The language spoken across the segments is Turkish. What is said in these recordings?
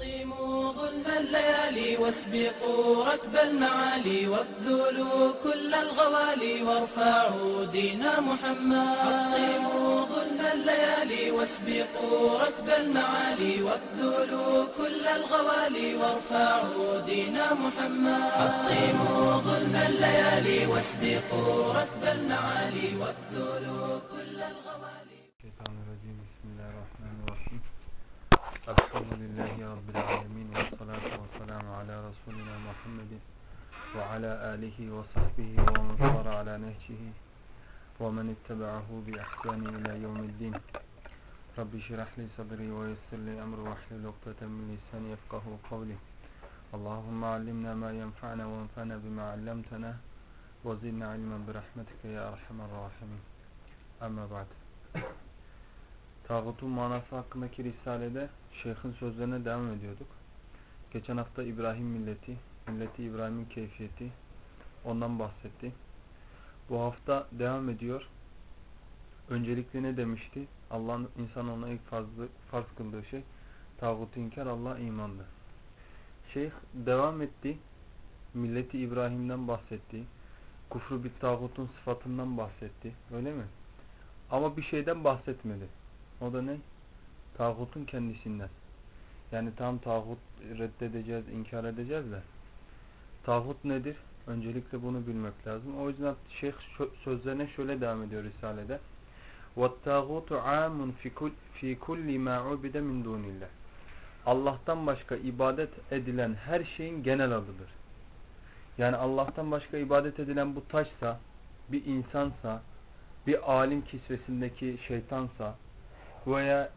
حطموا ظلم الليالي واسبقوا ركب المعالي وابذلوا كل الغوالي وارفعوا دين محمد. حطموا ظلم الليالي واسبقوا ركب المعالي وابذلوا كل الغوالي وارفعوا دين محمد. حطموا ظلم الليالي واسبقوا ركب المعالي وابذلوا كل الغوالي. الشيطان الرجيم. بسم الله الرحمن الرحيم. الحمد لله رب العالمين والصلاة والسلام على رسولنا محمد وعلى آله وصحبه ومن صار على نهجه ومن اتبعه بإحسان إلى يوم الدين. رب اشرح لي صدري ويسر لي أمري واحلل عقدة من لساني يفقه قولي. اللهم علمنا ما ينفعنا وانفعنا بما علمتنا وزدنا علما برحمتك يا أرحم الراحمين. أما بعد. Tağutun manası hakkındaki risalede şeyhin sözlerine devam ediyorduk. Geçen hafta İbrahim milleti, milleti İbrahim'in keyfiyeti ondan bahsetti. Bu hafta devam ediyor. Öncelikle ne demişti? Allah'ın insan ona ilk farzı, farz kıldığı şey tağutu inkar Allah imandı. Şeyh devam etti. Milleti İbrahim'den bahsetti. Kufru bir tağutun sıfatından bahsetti. Öyle mi? Ama bir şeyden bahsetmedi. O da ne? Tağutun kendisinden. Yani tam tağut reddedeceğiz, inkar edeceğiz de. Tağut nedir? Öncelikle bunu bilmek lazım. O yüzden şeyh sözlerine şöyle devam ediyor Risale'de. وَالتَّاغُوتُ عَامٌ فِي كُلِّ مَا عُبِدَ مِنْ دُونِ اللّٰهِ Allah'tan başka ibadet edilen her şeyin genel adıdır. Yani Allah'tan başka ibadet edilen bu taşsa, bir insansa, bir alim kisvesindeki şeytansa veya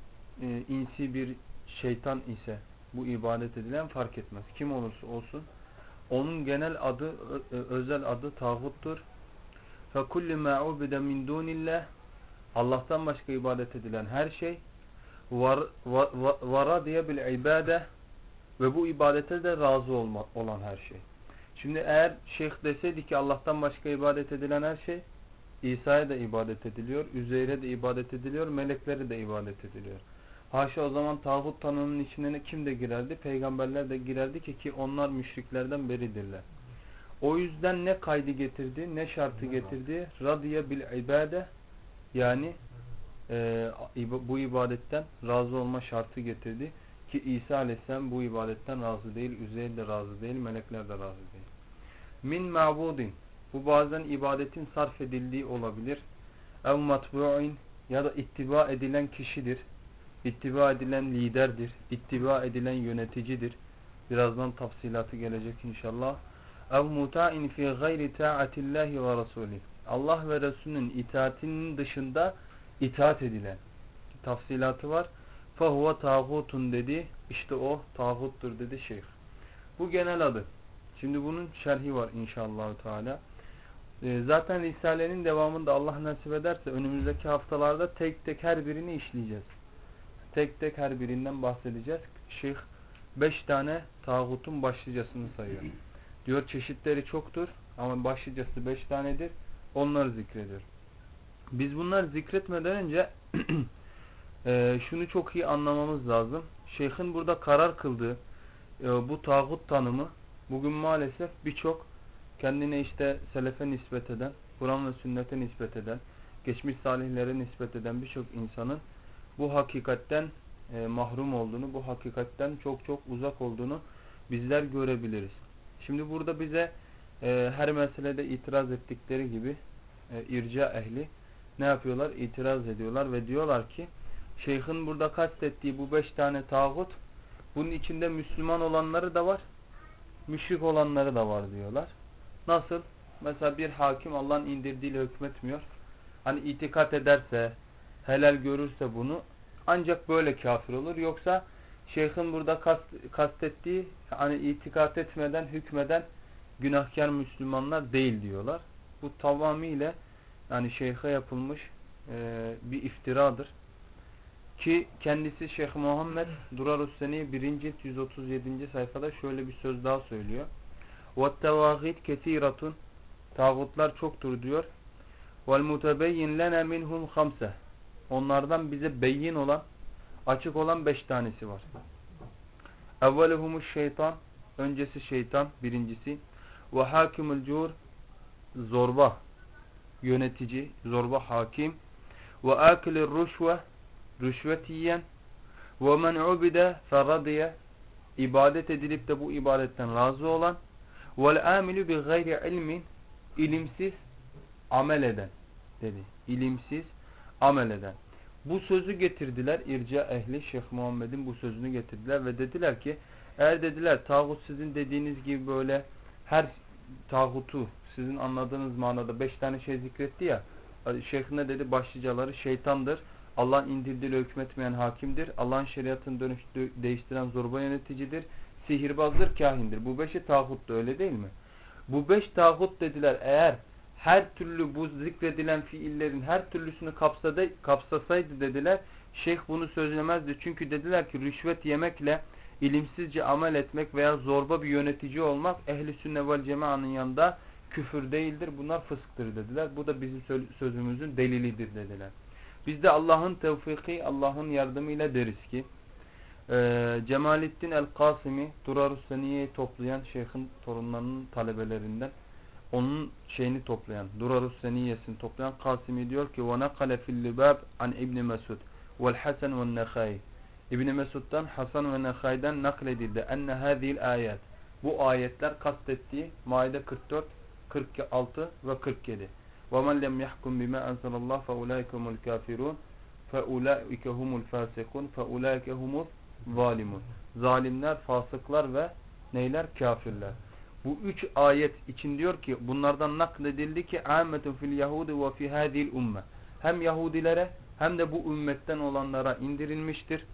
e, insi bir şeytan ise bu ibadet edilen fark etmez. Kim olursa olsun onun genel adı, özel adı tağuttur. فَكُلِّ مَا عُبِدَ مِنْ دُونِ اللّٰهِ Allah'tan başka ibadet edilen her şey vara diye bil ibade ve bu ibadete de razı olma, olan her şey. Şimdi eğer şeyh deseydi ki Allah'tan başka ibadet edilen her şey İsa'ya da ibadet ediliyor, Üzeyr'e de ibadet ediliyor, meleklere de ibadet ediliyor. Haşa o zaman tağut tanımının içine kim de girerdi? Peygamberler de girerdi ki ki onlar müşriklerden beridirler. O yüzden ne kaydı getirdi, ne şartı getirdi? Radiye bil ibade yani e, bu ibadetten razı olma şartı getirdi. Ki İsa aleyhisselam bu ibadetten razı değil, Üzeyr de razı değil, melekler de razı değil. Min ma'budin bu bazen ibadetin sarf edildiği olabilir. Ev matbu'in ya da ittiba edilen kişidir. İttiba edilen liderdir. İttiba edilen yöneticidir. Birazdan tafsilatı gelecek inşallah. Ev muta'in fi gayri ta'atillahi ve rasulih. Allah ve Resulünün itaatinin dışında itaat edilen. Tafsilatı var. Fahuve tağutun dedi. İşte o tağuttur dedi şeyh. Bu genel adı. Şimdi bunun şerhi var inşallah Teala. Zaten Risale'nin devamında Allah nasip ederse önümüzdeki haftalarda tek tek her birini işleyeceğiz. Tek tek her birinden bahsedeceğiz. Şeyh beş tane tağutun başlıcasını sayıyor. Diyor çeşitleri çoktur ama başlıcası beş tanedir. Onları zikrediyor. Biz bunları zikretmeden önce şunu çok iyi anlamamız lazım. Şeyhin burada karar kıldığı bu tağut tanımı bugün maalesef birçok kendine işte selefe nispet eden, Kur'an ve sünnete nispet eden, geçmiş salihlere nispet eden birçok insanın bu hakikatten e, mahrum olduğunu, bu hakikatten çok çok uzak olduğunu bizler görebiliriz. Şimdi burada bize e, her meselede itiraz ettikleri gibi e, irca ehli ne yapıyorlar? İtiraz ediyorlar ve diyorlar ki şeyhin burada kastettiği bu beş tane tağut bunun içinde Müslüman olanları da var, müşrik olanları da var diyorlar. Nasıl? Mesela bir hakim Allah'ın indirdiğiyle hükmetmiyor. Hani itikat ederse, helal görürse bunu ancak böyle kafir olur. Yoksa şeyhin burada kast, kastettiği hani itikat etmeden, hükmeden günahkar Müslümanlar değil diyorlar. Bu tamamıyla yani şeyhe yapılmış e, bir iftiradır. Ki kendisi Şeyh Muhammed Durar Seni 1. cilt 137. sayfada şöyle bir söz daha söylüyor. وَالتَّوَاغِيتْ كَثِيرَةٌ Tağutlar çoktur diyor. وَالْمُتَبَيِّنْ لَنَا مِنْهُمْ خَمْسَةٌ Onlardan bize beyin olan, açık olan beş tanesi var. Evvelihumuş şeytan. Öncesi şeytan. Birincisi. Ve hakimul cur. Zorba. Yönetici. Zorba hakim. Ve akilir rüşve. Rüşvet yiyen. Ve men ubide feradiye. ibadet edilip de bu ibadetten razı olan. Vel amilu bi gayri ilmin. ilimsiz amel eden dedi. İlimsiz amel eden. Bu sözü getirdiler irca ehli Şeyh Muhammed'in bu sözünü getirdiler ve dediler ki eğer dediler tağut sizin dediğiniz gibi böyle her tağutu sizin anladığınız manada beş tane şey zikretti ya şeyh ne dedi başlıcaları şeytandır. Allah'ın indirdiğiyle hükmetmeyen hakimdir. Allah'ın şeriatını dönüştü, değiştiren zorba yöneticidir. Sihirbazdır, kahindir. Bu beşi tağut da öyle değil mi? Bu beş tağut dediler eğer her türlü bu zikredilen fiillerin her türlüsünü kapsadı, kapsasaydı dediler şeyh bunu söylemezdi. Çünkü dediler ki rüşvet yemekle ilimsizce amel etmek veya zorba bir yönetici olmak ehli sünne vel cemaanın yanında küfür değildir. Bunlar fısktır dediler. Bu da bizim sözümüzün delilidir dediler. Biz de Allah'ın tevfiki, Allah'ın yardımıyla deriz ki e, Cemalettin el-Kasimi Durarus Seniye'yi toplayan şeyhin torunlarının talebelerinden onun şeyini toplayan, Durarus Seniyesini toplayan Kasimi diyor ki وَنَقَلَ فِي اللِّبَابِ عَنْ İbn Mesud وَالْحَسَنْ وَالنَّخَيِ İbn Mesud'dan Hasan ve Nekhay'dan nakledildi. Enne hâzihil ayet. Bu ayetler kastettiği Maide 44, 46 ve 47. وَمَنْ لَمْ يَحْكُمْ بِمَا أَنْزَلَ اللّٰهِ فَاُولَٰئِكَ هُمُ الْكَافِرُونَ فَاُولَٰئِكَ هُمُ الْفَاسِقُونَ فَاُولَٰئِكَ هُمُ الظَّالِمُونَ Zalimler, fasıklar ve neyler? Kafirler. Bu üç ayet için diyor ki bunlardan nakledildi ki âmetun fil yahudi ve fi hadil umme. Hem Yahudilere hem de bu ümmetten olanlara indirilmiştir.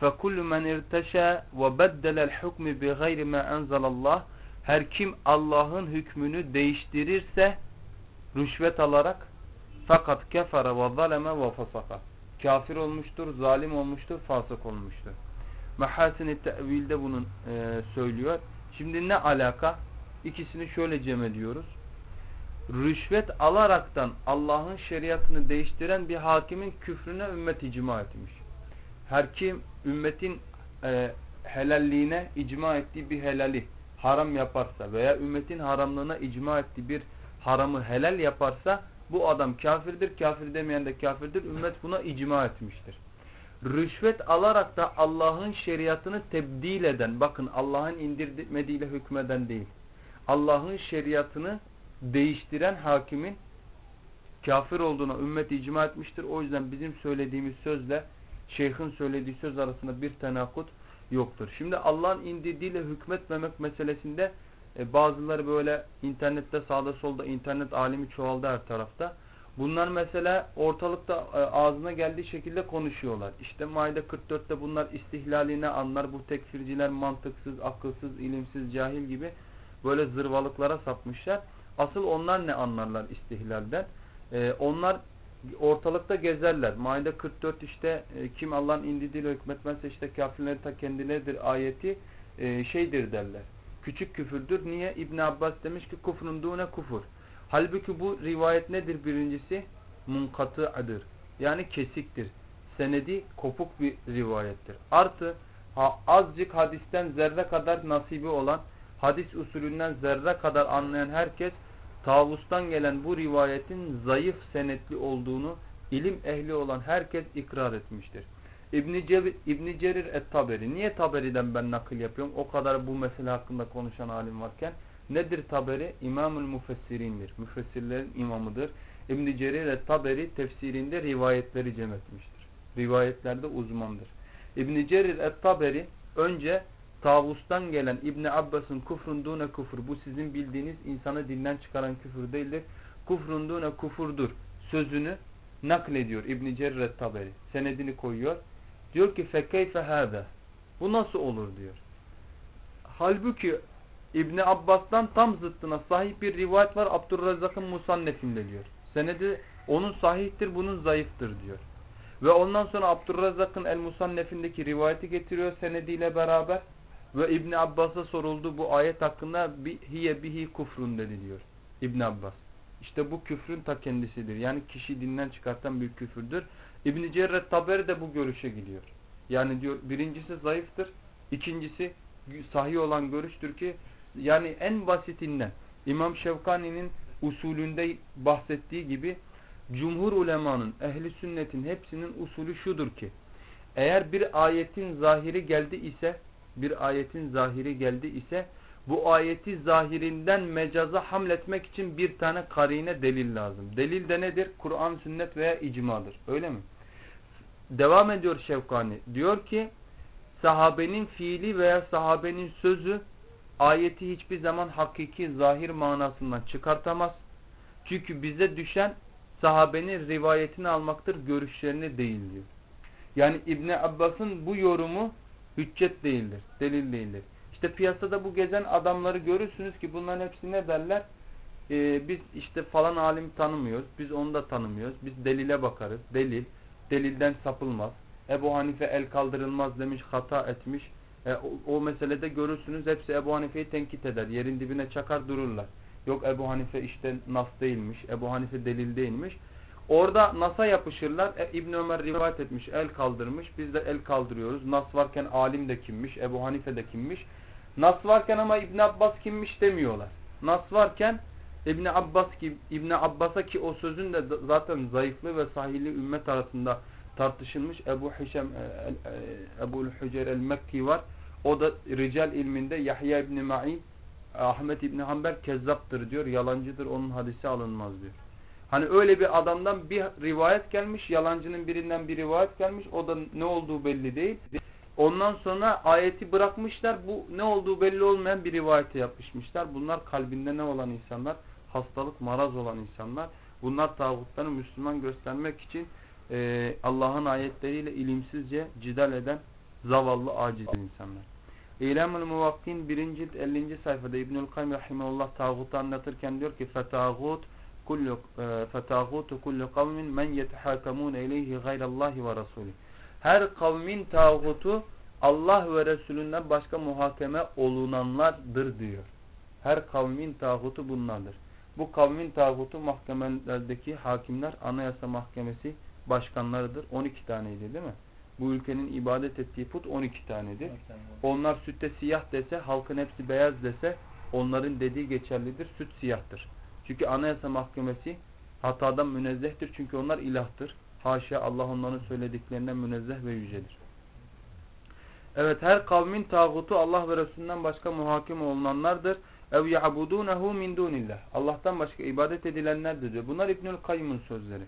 فَكُلُّ مَنْ اِرْتَشَى وَبَدَّلَ الْحُكْمِ بِغَيْرِ مَا أَنْزَلَ اللّٰهِ Her kim Allah'ın hükmünü değiştirirse rüşvet alarak fakat kefere ve zaleme ve fasaka. Kafir olmuştur, zalim olmuştur, fasık olmuştur. Mehasin-i tevilde bunun e, söylüyor. Şimdi ne alaka? İkisini şöyle cem ediyoruz. Rüşvet alaraktan Allah'ın şeriatını değiştiren bir hakimin küfrüne ümmet icma etmiş. Her kim ümmetin e, helalliğine icma ettiği bir helali haram yaparsa veya ümmetin haramlığına icma ettiği bir haramı helal yaparsa bu adam kafirdir. Kafir demeyen de kafirdir. Ümmet buna icma etmiştir. Rüşvet alarak da Allah'ın şeriatını tebdil eden, bakın Allah'ın indirmediğiyle hükmeden değil. Allah'ın şeriatını değiştiren hakimin kafir olduğuna ümmet icma etmiştir. O yüzden bizim söylediğimiz sözle şeyhin söylediği söz arasında bir tenakut yoktur. Şimdi Allah'ın indirdiğiyle hükmetmemek meselesinde e, bazıları böyle internette sağda solda internet alimi çoğaldı her tarafta. Bunlar mesela ortalıkta e, ağzına geldiği şekilde konuşuyorlar. İşte Maide 44'te bunlar istihlaline anlar. Bu tekfirciler mantıksız, akılsız, ilimsiz, cahil gibi böyle zırvalıklara sapmışlar. Asıl onlar ne anlarlar istihlalden? Ee, onlar ortalıkta gezerler. Maide 44 işte e, kim Allah'ın indirdiğiyle hükmetmezse işte kafirleri ta kendileridir ayeti e, şeydir derler. Küçük küfürdür. Niye? İbn Abbas demiş ki kufrun dune kufur. Halbuki bu rivayet nedir birincisi? Munkatı'dır. Yani kesiktir. Senedi kopuk bir rivayettir. Artı ha, azıcık hadisten zerre kadar nasibi olan hadis usulünden zerre kadar anlayan herkes tavustan gelen bu rivayetin zayıf senetli olduğunu ilim ehli olan herkes ikrar etmiştir. İbn-i Cerir, İbn Cerir et-Taberi. Niye Taberi'den ben nakil yapıyorum? O kadar bu mesele hakkında konuşan alim varken. Nedir Taberi? İmamül Müfessirindir. Müfessirlerin imamıdır. İbn Cerir et-Taberi tefsirinde rivayetleri cem etmiştir. Rivayetlerde uzmandır. İbn Cerir et-Taberi önce tavustan gelen İbn Abbas'ın kufrun dune kufur. Bu sizin bildiğiniz insanı dinden çıkaran küfür değildir. Kufrun dune kufurdur. Sözünü naklediyor İbn Cerir taberi. Senedini koyuyor. Diyor ki fekeyfe hâbe. Bu nasıl olur diyor. Halbuki İbn Abbas'tan tam zıttına sahih bir rivayet var Abdurrezzak'ın Musannef'inde diyor. Senedi onun sahihtir, bunun zayıftır diyor. Ve ondan sonra Abdurrezzak'ın El Musannef'indeki rivayeti getiriyor senediyle beraber. Ve İbn Abbas'a soruldu bu ayet hakkında hiye bihi kufrun dedi diyor İbn Abbas. İşte bu küfrün ta kendisidir. Yani kişi dinden çıkartan büyük küfürdür. İbn Cerret Taberi de bu görüşe gidiyor. Yani diyor birincisi zayıftır, ikincisi sahih olan görüştür ki yani en basitinden İmam Şevkani'nin usulünde bahsettiği gibi cumhur ulemanın, ehli sünnetin hepsinin usulü şudur ki eğer bir ayetin zahiri geldi ise bir ayetin zahiri geldi ise bu ayeti zahirinden mecaza hamletmek için bir tane karine delil lazım. Delil de nedir? Kur'an, sünnet veya icmadır. Öyle mi? Devam ediyor Şevkani. Diyor ki sahabenin fiili veya sahabenin sözü ayeti hiçbir zaman hakiki zahir manasından çıkartamaz. Çünkü bize düşen sahabenin rivayetini almaktır, görüşlerini değil diyor. Yani İbni Abbas'ın bu yorumu hüccet değildir, delil değildir. İşte piyasada bu gezen adamları görürsünüz ki bunların hepsi ne derler? Ee, biz işte falan alim tanımıyoruz, biz onu da tanımıyoruz, biz delile bakarız, delil, delilden sapılmaz. Ebu Hanife el kaldırılmaz demiş, hata etmiş. E, o, o meselede görürsünüz hepsi Ebu Hanife'yi tenkit eder, yerin dibine çakar dururlar. Yok Ebu Hanife işte nas değilmiş, Ebu Hanife delil değilmiş. Orada Nas'a yapışırlar. E, İbn Ömer rivayet etmiş, el kaldırmış. Biz de el kaldırıyoruz. Nas varken alim de kimmiş, Ebu Hanife de kimmiş. Nas varken ama İbn Abbas kimmiş demiyorlar. Nas varken İbn Abbas ki İbn Abbas'a ki o sözün de zaten zayıflığı ve sahili ümmet arasında tartışılmış. Ebu Hişem e, e, Ebu Hücer el-Mekki var. O da rical ilminde Yahya İbn Ma'in Ahmet İbn Hanbel kezzaptır diyor. Yalancıdır onun hadisi alınmaz diyor. Hani öyle bir adamdan bir rivayet gelmiş, yalancının birinden bir rivayet gelmiş. O da ne olduğu belli değil. Ondan sonra ayeti bırakmışlar. Bu ne olduğu belli olmayan bir rivayete yapışmışlar. Bunlar kalbinde ne olan insanlar? Hastalık, maraz olan insanlar. Bunlar tağutları Müslüman göstermek için e, Allah'ın ayetleriyle ilimsizce cidal eden zavallı aciz insanlar. İlem-ül Muvakkin 1. cilt 50. sayfada İbnül Kayyum rahimehullah tağutu anlatırken diyor ki fetağut kullu e, fetağutu kullu kavmin men yetehakamun ileyhi gayrallahi ve rasulü. Her kavmin tağutu Allah ve Resulünden başka muhakeme olunanlardır diyor. Her kavmin tağutu bunlardır. Bu kavmin tağutu mahkemelerdeki hakimler, anayasa mahkemesi, başkanlarıdır. 12 taneydi değil mi? Bu ülkenin ibadet ettiği put 12 tanedir. Onlar sütte siyah dese, halkın hepsi beyaz dese onların dediği geçerlidir. Süt siyahtır. Çünkü anayasa mahkemesi hatadan münezzehtir. Çünkü onlar ilahtır. Haşa Allah onların söylediklerinden münezzeh ve yücedir. Evet her kavmin tağutu Allah ve Resulünden başka muhakim olunanlardır. Ev ya'budunehu min dunillah. Allah'tan başka ibadet edilenlerdir diyor. Bunlar İbnül Kayyım'ın sözleri.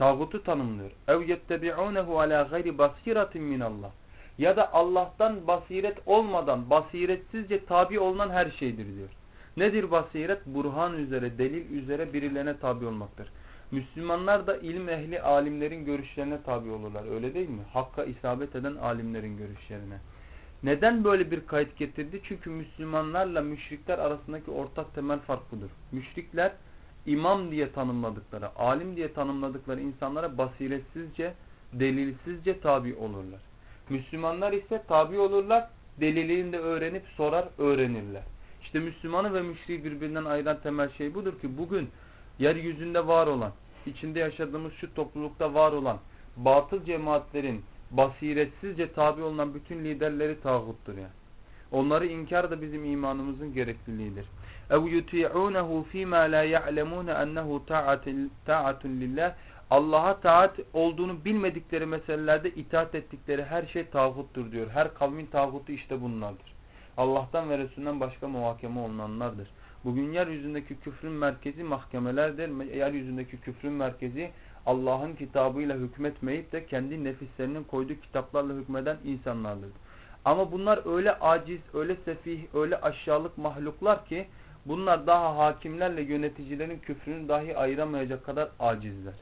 Tağutu tanımlıyor. Ev yettebi'unehu ala gayri basiratin min Allah. Ya da Allah'tan basiret olmadan basiretsizce tabi olunan her şeydir diyor. Nedir basiret? Burhan üzere, delil üzere birilerine tabi olmaktır. Müslümanlar da ilim ehli alimlerin görüşlerine tabi olurlar. Öyle değil mi? Hakka isabet eden alimlerin görüşlerine. Neden böyle bir kayıt getirdi? Çünkü Müslümanlarla müşrikler arasındaki ortak temel fark budur. Müşrikler imam diye tanımladıkları, alim diye tanımladıkları insanlara basiretsizce, delilsizce tabi olurlar. Müslümanlar ise tabi olurlar, delilini de öğrenip sorar, öğrenirler. İşte Müslümanı ve müşriği birbirinden ayıran temel şey budur ki bugün yeryüzünde var olan, içinde yaşadığımız şu toplulukta var olan batıl cemaatlerin basiretsizce tabi olunan bütün liderleri tağuttur yani. Onları inkar da bizim imanımızın gerekliliğidir. اَوْ يُتِعُونَهُ ف۪ي مَا لَا يَعْلَمُونَ اَنَّهُ تَعَةٌ لِلّٰهِ Allah'a taat olduğunu bilmedikleri meselelerde itaat ettikleri her şey tağuttur diyor. Her kavmin tağutu işte bunlardır. Allah'tan ve Resulünden başka muhakeme olunanlardır. Bugün yeryüzündeki küfrün merkezi mahkemelerdir. Yeryüzündeki küfrün merkezi Allah'ın kitabıyla hükmetmeyip de kendi nefislerinin koyduğu kitaplarla hükmeden insanlardır. Ama bunlar öyle aciz, öyle sefih, öyle aşağılık mahluklar ki bunlar daha hakimlerle yöneticilerin küfrünü dahi ayıramayacak kadar acizler.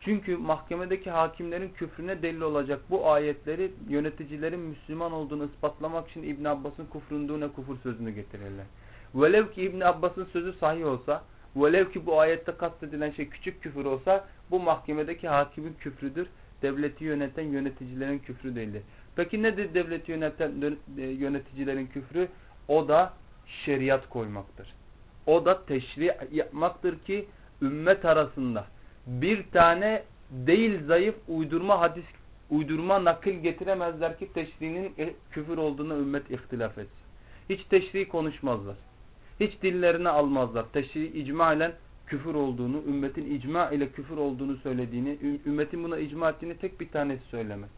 Çünkü mahkemedeki hakimlerin küfrüne delil olacak bu ayetleri yöneticilerin Müslüman olduğunu ispatlamak için İbn Abbas'ın kufrunduğuna kufur sözünü getirirler. Velev ki İbn Abbas'ın sözü sahih olsa, velev ki bu ayette kastedilen şey küçük küfür olsa bu mahkemedeki hakimin küfrüdür. Devleti yöneten yöneticilerin küfrü değildir. Peki nedir devleti yöneten e, yöneticilerin küfrü? O da şeriat koymaktır. O da teşri yapmaktır ki ümmet arasında bir tane değil zayıf uydurma hadis uydurma nakil getiremezler ki teşriğinin e, küfür olduğuna ümmet ihtilaf etsin. Hiç teşri konuşmazlar. Hiç dillerini almazlar. Teşri icma ile küfür olduğunu, ümmetin icma ile küfür olduğunu söylediğini, ümmetin buna icma ettiğini tek bir tanesi söylemez.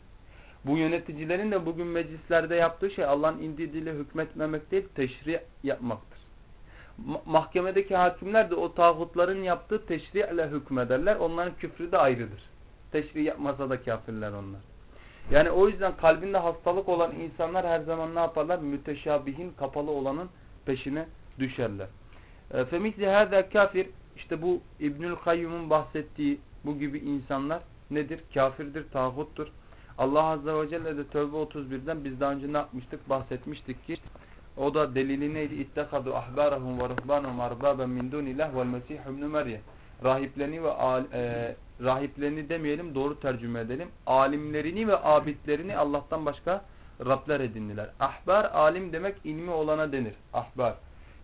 Bu yöneticilerin de bugün meclislerde yaptığı şey Allah'ın indirdiğiyle hükmetmemek değil, teşri yapmaktır. Mahkemedeki hakimler de o tağutların yaptığı teşri ile hükmederler. Onların küfrü de ayrıdır. Teşri yapmasa da kafirler onlar. Yani o yüzden kalbinde hastalık olan insanlar her zaman ne yaparlar? Müteşabihin, kapalı olanın peşine düşerler. Femikli hâzâ kafir işte bu İbnül Kayyum'un bahsettiği bu gibi insanlar nedir? Kafirdir, tağuttur. Allah Azze ve Celle de Tövbe 31'den biz daha önce ne yapmıştık? Bahsetmiştik ki o da delili neydi? İttekadu ahbarahum ve ruhbanahum arbaben min dunillah vel mesih ibn Meryem. Rahiplerini ve e, rahiplerini demeyelim doğru tercüme edelim. Alimlerini ve abidlerini Allah'tan başka Rabler edindiler. Ahbar alim demek ilmi olana denir. Ahbar.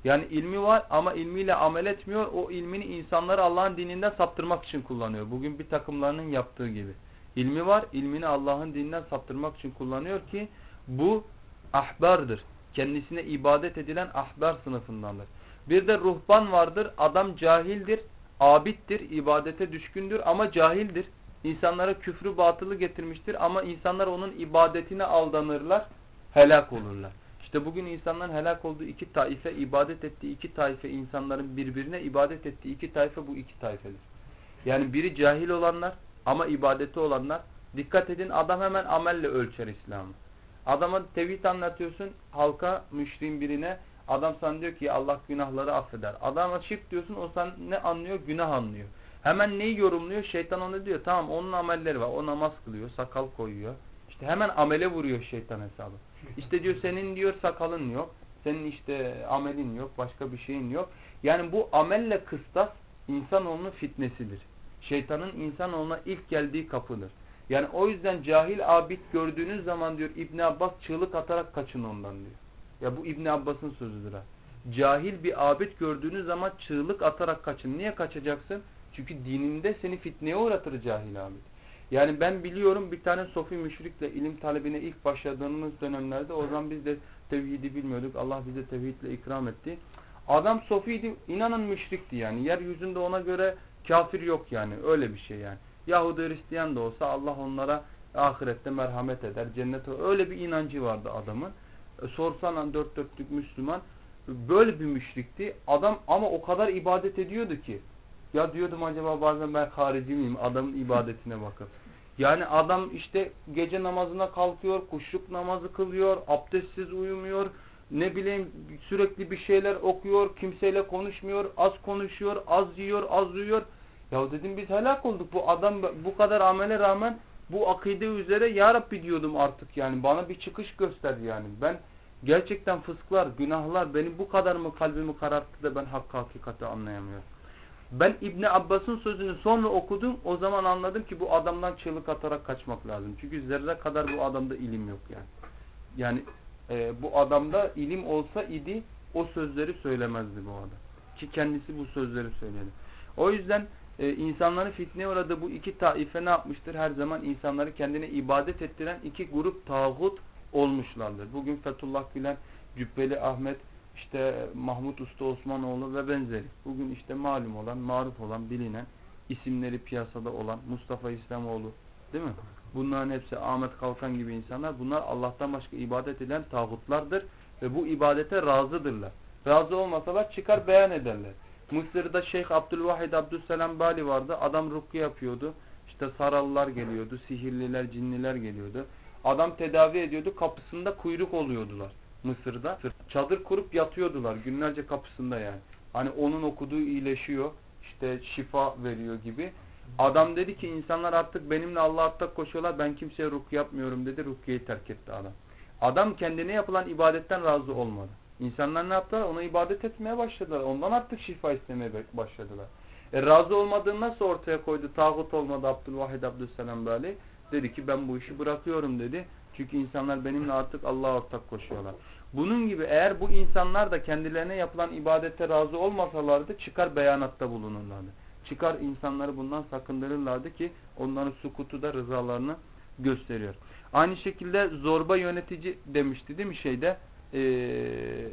Yani ilmi var ama ilmiyle amel etmiyor. O ilmini insanları Allah'ın dininden saptırmak için kullanıyor. Bugün bir takımlarının yaptığı gibi. İlmi var, ilmini Allah'ın dininden saptırmak için kullanıyor ki bu ahbardır. Kendisine ibadet edilen ahbar sınıfındandır. Bir de ruhban vardır. Adam cahildir, abittir, ibadete düşkündür ama cahildir. İnsanlara küfrü batılı getirmiştir ama insanlar onun ibadetine aldanırlar, helak olurlar. İşte bugün insanların helak olduğu iki taife, ibadet ettiği iki taife, insanların birbirine ibadet ettiği iki taife bu iki taifedir. Yani biri cahil olanlar ama ibadeti olanlar. Dikkat edin adam hemen amelle ölçer İslam'ı. Adama tevhid anlatıyorsun halka müşriğin birine. Adam sana diyor ki Allah günahları affeder. Adama şirk diyorsun o sen ne anlıyor? Günah anlıyor. Hemen neyi yorumluyor? Şeytan onu diyor. Tamam onun amelleri var. O namaz kılıyor. Sakal koyuyor. İşte hemen amele vuruyor şeytan hesabı. İşte diyor senin diyor sakalın yok. Senin işte amelin yok. Başka bir şeyin yok. Yani bu amelle kıstas insanoğlunun fitnesidir. Şeytanın insanoğluna ilk geldiği kapıdır. Yani o yüzden cahil abid gördüğünüz zaman diyor İbn Abbas çığlık atarak kaçın ondan diyor. Ya bu İbn Abbas'ın sözüdür ha. Cahil bir abid gördüğünüz zaman çığlık atarak kaçın. Niye kaçacaksın? Çünkü dininde seni fitneye uğratır cahil abid. Yani ben biliyorum bir tane sofi müşrikle ilim talebine ilk başladığımız dönemlerde o zaman biz de tevhidi bilmiyorduk. Allah bize tevhidle ikram etti. Adam sofiydi, inanın müşrikti yani. Yeryüzünde ona göre kafir yok yani. Öyle bir şey yani. Yahudi Hristiyan da olsa Allah onlara ahirette merhamet eder. Cennete öyle bir inancı vardı adamın. E, sorsan dört dörtlük Müslüman böyle bir müşrikti. Adam ama o kadar ibadet ediyordu ki ya diyordum acaba bazen ben harici miyim adamın ibadetine bakıp. Yani adam işte gece namazına kalkıyor, kuşluk namazı kılıyor, abdestsiz uyumuyor, ne bileyim sürekli bir şeyler okuyor, kimseyle konuşmuyor, az konuşuyor, az yiyor, az uyuyor. Ya dedim biz helak olduk. Bu adam bu kadar amele rağmen bu akide üzere ya Rabbi diyordum artık yani. Bana bir çıkış göster yani. Ben gerçekten fısklar, günahlar beni bu kadar mı kalbimi kararttı da ben hakkı hakikati anlayamıyorum. Ben İbni Abbas'ın sözünü sonra okudum. O zaman anladım ki bu adamdan çığlık atarak kaçmak lazım. Çünkü zerre kadar bu adamda ilim yok yani. Yani e, bu adamda ilim olsa idi o sözleri söylemezdi bu adam. Ki kendisi bu sözleri söyledi. O yüzden e, insanların fitneye uğradığı bu iki taife ne yapmıştır? Her zaman insanları kendine ibadet ettiren iki grup tağut olmuşlardır. Bugün Fethullah Gülen, Cübbeli Ahmet, işte Mahmut Usta Osmanoğlu ve benzeri. Bugün işte malum olan, maruf olan, bilinen, isimleri piyasada olan Mustafa İslamoğlu değil mi? Bunların hepsi Ahmet Kalkan gibi insanlar. Bunlar Allah'tan başka ibadet eden tağutlardır ve bu ibadete razıdırlar. Razı olmasalar çıkar beyan ederler. Mısır'da Şeyh Abdülvahid Abdüsselam Bali vardı. Adam rukku yapıyordu. İşte sarallar geliyordu, sihirliler, cinliler geliyordu. Adam tedavi ediyordu. Kapısında kuyruk oluyordular Mısır'da. Çadır kurup yatıyordular günlerce kapısında yani. Hani onun okuduğu iyileşiyor. İşte şifa veriyor gibi. Adam dedi ki insanlar artık benimle Allah'a koşuyorlar. Ben kimseye ruku yapmıyorum dedi. Rukiyeyi terk etti adam. Adam kendine yapılan ibadetten razı olmadı. İnsanlar ne yaptılar? Ona ibadet etmeye başladılar. Ondan artık şifa istemeye başladılar. E, razı olmadığını nasıl ortaya koydu? Tağut olmadı Abdülvahid Abdüsselam böyle. Dedi ki ben bu işi bırakıyorum dedi. Çünkü insanlar benimle artık Allah'a ortak koşuyorlar. Bunun gibi eğer bu insanlar da kendilerine yapılan ibadete razı olmasalardı çıkar beyanatta bulunurlardı. Çıkar insanları bundan sakındırırlardı ki onların sukutu da rızalarını gösteriyor. Aynı şekilde zorba yönetici demişti değil mi şeyde? eee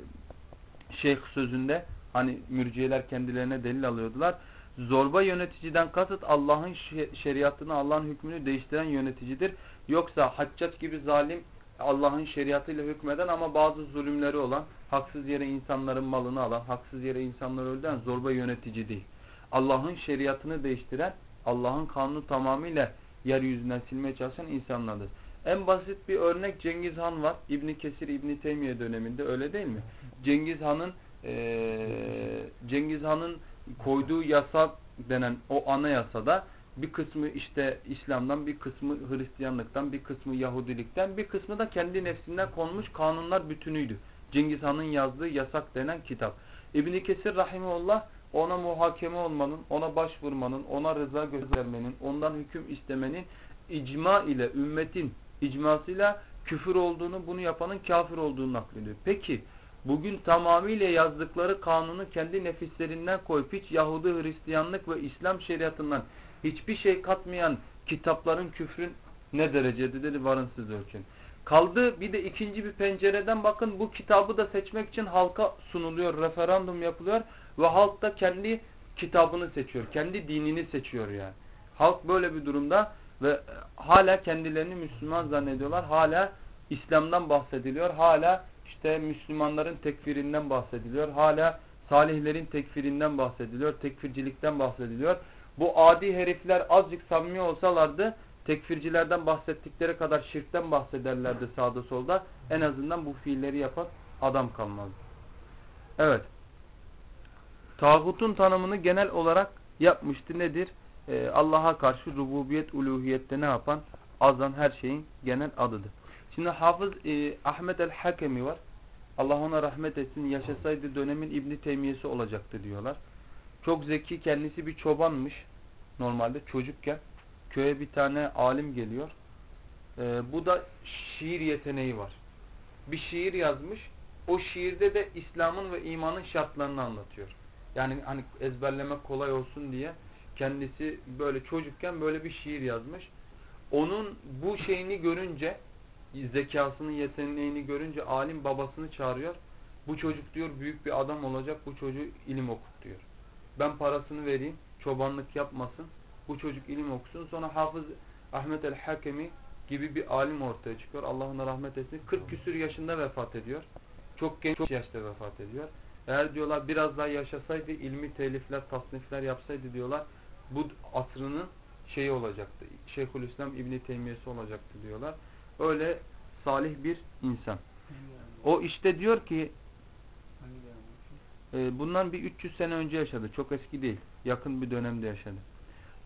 şeyh sözünde hani mürciyeler kendilerine delil alıyordular. Zorba yöneticiden kasıt Allah'ın şeriatını, Allah'ın hükmünü değiştiren yöneticidir. Yoksa haccat gibi zalim Allah'ın şeriatıyla hükmeden ama bazı zulümleri olan, haksız yere insanların malını alan, haksız yere insanları öldüren zorba yönetici değil. Allah'ın şeriatını değiştiren, Allah'ın kanunu tamamıyla yeryüzünden silmeye çalışan insanlardır. En basit bir örnek Cengiz Han var. İbni Kesir, İbni Teymiye döneminde öyle değil mi? Cengiz Han'ın e, Cengiz Han'ın koyduğu yasa denen o anayasada bir kısmı işte İslam'dan, bir kısmı Hristiyanlıktan, bir kısmı Yahudilikten, bir kısmı da kendi nefsinden konmuş kanunlar bütünüydü. Cengiz Han'ın yazdığı yasak denen kitap. İbni Kesir Rahimullah ona muhakeme olmanın, ona başvurmanın, ona rıza göstermenin, ondan hüküm istemenin icma ile, ümmetin icmasıyla küfür olduğunu, bunu yapanın kafir olduğunu naklediyor. Peki, bugün tamamıyla yazdıkları kanunu kendi nefislerinden koyup hiç Yahudi, Hristiyanlık ve İslam şeriatından hiçbir şey katmayan kitapların küfrün ne derecededir varın siz ölçün. Kaldı bir de ikinci bir pencereden bakın bu kitabı da seçmek için halka sunuluyor, referandum yapılıyor ve halk da kendi kitabını seçiyor, kendi dinini seçiyor yani. Halk böyle bir durumda ve hala kendilerini Müslüman zannediyorlar, hala İslam'dan bahsediliyor, hala işte Müslümanların tekfirinden bahsediliyor. Hala salihlerin tekfirinden bahsediliyor. Tekfircilikten bahsediliyor. Bu adi herifler azıcık samimi olsalardı tekfircilerden bahsettikleri kadar şirkten bahsederlerdi sağda solda. En azından bu fiilleri yapan adam kalmazdı. Evet. Tağutun tanımını genel olarak yapmıştı. Nedir? Ee, Allah'a karşı rububiyet, uluhiyette ne yapan? Azan her şeyin genel adıdır. Şimdi Hafız e, Ahmet el-Hakemi var. Allah ona rahmet etsin. Yaşasaydı dönemin İbni Teymiyesi olacaktı diyorlar. Çok zeki kendisi bir çobanmış. Normalde çocukken köye bir tane alim geliyor. E, bu da şiir yeteneği var. Bir şiir yazmış. O şiirde de İslam'ın ve imanın şartlarını anlatıyor. Yani hani ezberlemek kolay olsun diye kendisi böyle çocukken böyle bir şiir yazmış. Onun bu şeyini görünce zekasının yeteneğini görünce alim babasını çağırıyor. Bu çocuk diyor büyük bir adam olacak. Bu çocuğu ilim okut diyor. Ben parasını vereyim. Çobanlık yapmasın. Bu çocuk ilim okusun. Sonra Hafız Ahmet el-Hakemi gibi bir alim ortaya çıkıyor. Allah ona rahmet etsin. 40 küsür yaşında vefat ediyor. Çok genç yaşta vefat ediyor. Eğer diyorlar biraz daha yaşasaydı ilmi telifler, tasnifler yapsaydı diyorlar bu asrının şeyi olacaktı. Şeyhülislam İbni Teymiyesi olacaktı diyorlar. Öyle salih bir insan. O işte diyor ki e, bundan bir 300 sene önce yaşadı. Çok eski değil. Yakın bir dönemde yaşadı.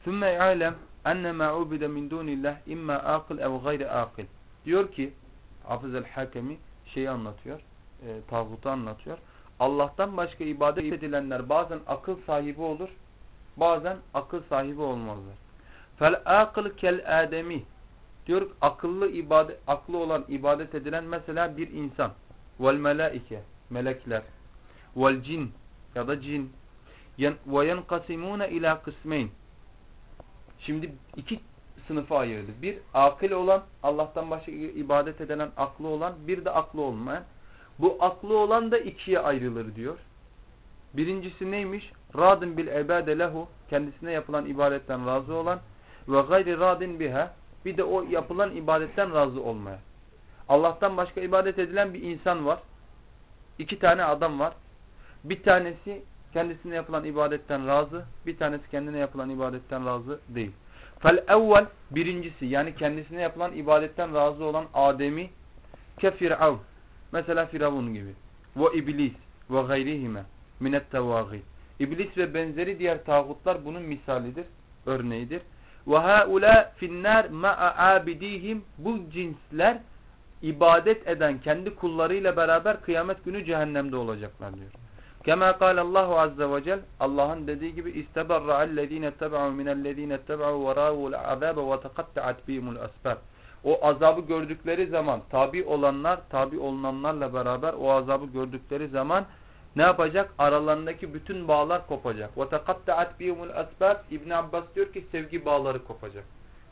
ثُمَّ يَعْلَمْ اَنَّ مَا عُبِدَ مِنْ دُونِ اللّٰهِ اِمَّا akıl اَوْ غَيْرِ akıl. Diyor ki Hafız el-Hakemi şeyi anlatıyor. E, tağutu anlatıyor. Allah'tan başka ibadet edilenler bazen akıl sahibi olur, bazen akıl sahibi olmazlar. Fel akıl kel ademi diyor akıllı ibadet aklı olan ibadet edilen mesela bir insan. Vel melaike melekler. Vel cin ya da cin. Ve yenkasimune ila kısmeyn. Şimdi iki sınıfa ayırdı. Bir akıl olan Allah'tan başka ibadet edilen aklı olan bir de aklı olmayan. Bu aklı olan da ikiye ayrılır diyor. Birincisi neymiş? Radin bil ebade lehu kendisine yapılan ibadetten razı olan ve gayri radin biha bir de o yapılan ibadetten razı olmaya. Allah'tan başka ibadet edilen bir insan var. İki tane adam var. Bir tanesi kendisine yapılan ibadetten razı, bir tanesi kendine yapılan ibadetten razı değil. Fel evvel birincisi yani kendisine yapılan ibadetten razı olan Adem'i ke Firavun. Mesela Firavun gibi. Ve iblis ve gayrihime minet tevâgî. İblis ve benzeri diğer tağutlar bunun misalidir, örneğidir. Ve haula finnar ma'a abidihim bu cinsler ibadet eden kendi kullarıyla beraber kıyamet günü cehennemde olacaklar diyor. Kema kâle Allahu azze ve cel Allah'ın dediği gibi isteberra'ellezîne teb'u minellezîne teb'u ve râvul azâbe ve tekatta'at bihimul asbab O azabı gördükleri zaman tabi olanlar tabi olunanlarla beraber o azabı gördükleri zaman ne yapacak? Aralarındaki bütün bağlar kopacak. وَتَقَطَّعَتْ بِيُمُ الْأَسْبَابِ İbn Abbas diyor ki sevgi bağları kopacak.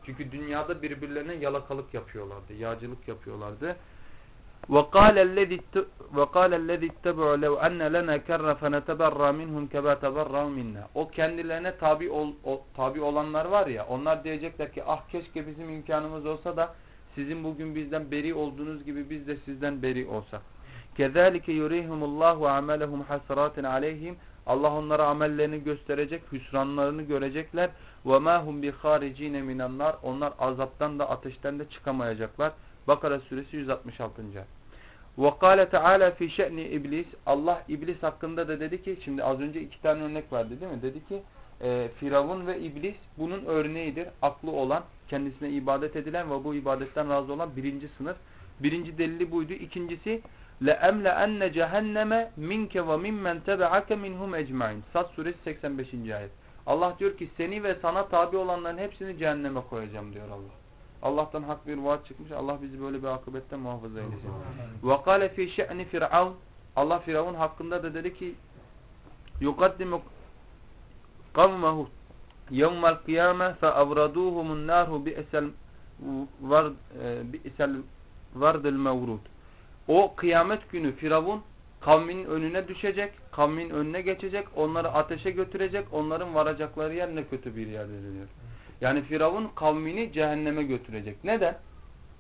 Çünkü dünyada birbirlerine yalakalık yapıyorlardı. Yağcılık yapıyorlardı. وقال الذي وقال الذي اتبعوا لو أن لنا كرة فنتبرى منهم كما تبرأوا منا. O kendilerine tabi ol, o, tabi olanlar var ya onlar diyecekler ki ah keşke bizim imkanımız olsa da sizin bugün bizden beri olduğunuz gibi biz de sizden beri olsak. كَذَٰلِكَ يُرِيهُمُ اللّٰهُ عَمَلَهُمْ حَسَرَاتٍ عَلَيْهِمْ Allah onlara amellerini gösterecek, hüsranlarını görecekler. وَمَا هُمْ بِخَارِج۪ينَ مِنَ النَّارِ Onlar azaptan da ateşten de çıkamayacaklar. Bakara suresi 166. وَقَالَ تَعَالَى فِي شَأْنِ iblis Allah iblis hakkında da dedi ki, şimdi az önce iki tane örnek verdi değil mi? Dedi ki, e, Firavun ve iblis bunun örneğidir. Aklı olan, kendisine ibadet edilen ve bu ibadetten razı olan birinci sınıf. Birinci delili buydu. İkincisi, لَاَمْلَأَنَّ جَهَنَّمَ مِنْكَ وَمِمَّنْ تَبَعَكَ مِنْهُمْ اَجْمَعِينَ Sad suresi 85. ayet. Allah diyor ki seni ve sana tabi olanların hepsini cehenneme koyacağım diyor Allah. Allah'tan hak bir vaat çıkmış. Allah bizi böyle bir akıbetten muhafaza eylesin. وَقَالَ فِي شَأْنِ فِرْعَوْنَ Allah Firavun hakkında da dedi ki يُقَدِّمُ kavmehu yevmel kıyame fe avraduhumun narhu bi'sel vard bi'sel vardil mevrud. O kıyamet günü Firavun kavminin önüne düşecek, kavminin önüne geçecek, onları ateşe götürecek, onların varacakları yer ne kötü bir yerdir diyor. Yani Firavun kavmini cehenneme götürecek. Neden?